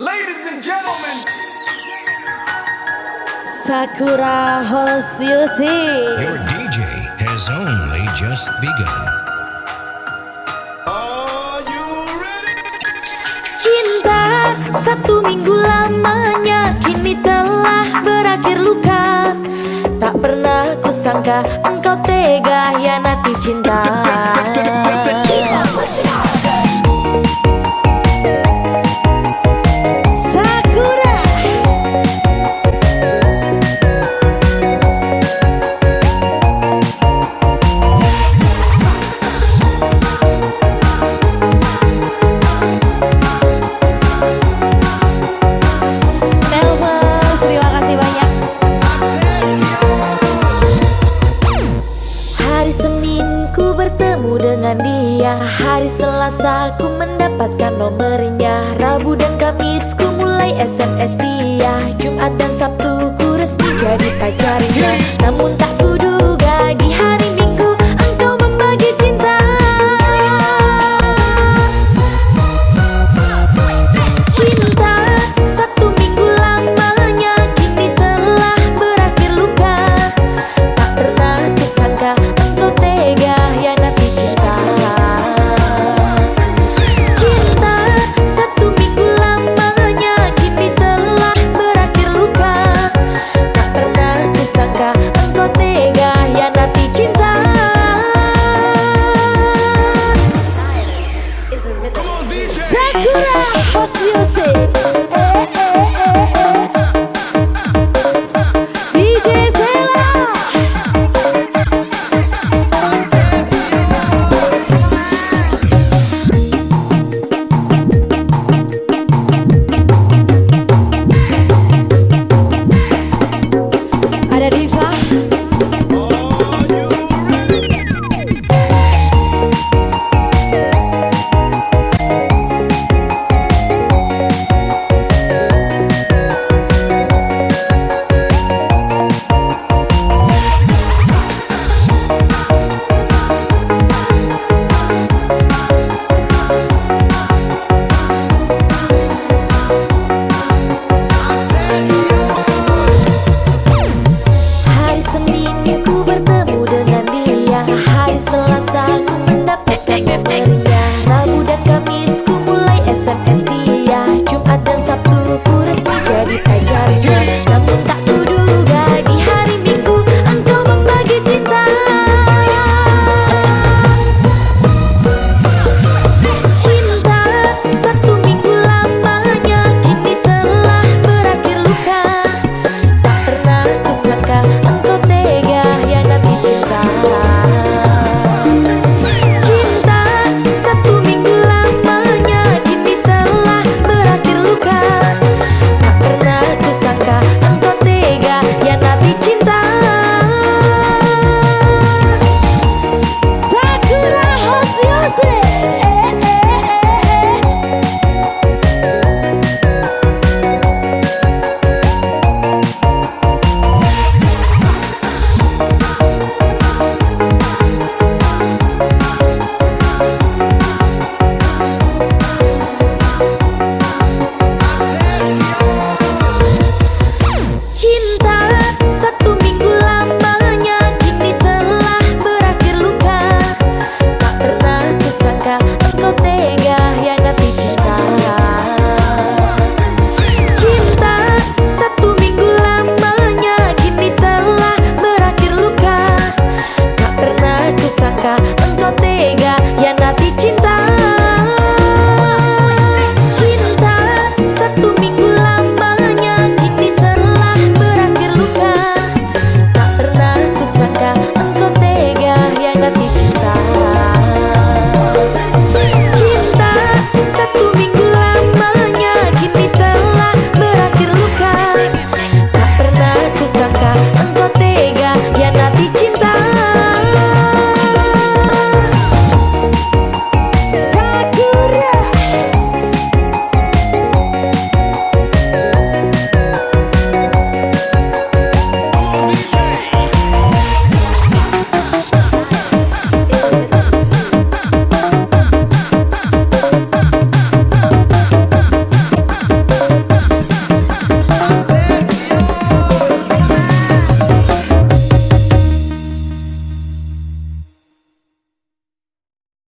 Ladies and gentlemen. Sakura House Music. Your DJ has only just begun. Cinta satu minggu lamanya kini telah berakhir luka. Tak pernah kusangka engkau tega hianati cinta. aku mendapatkan nomor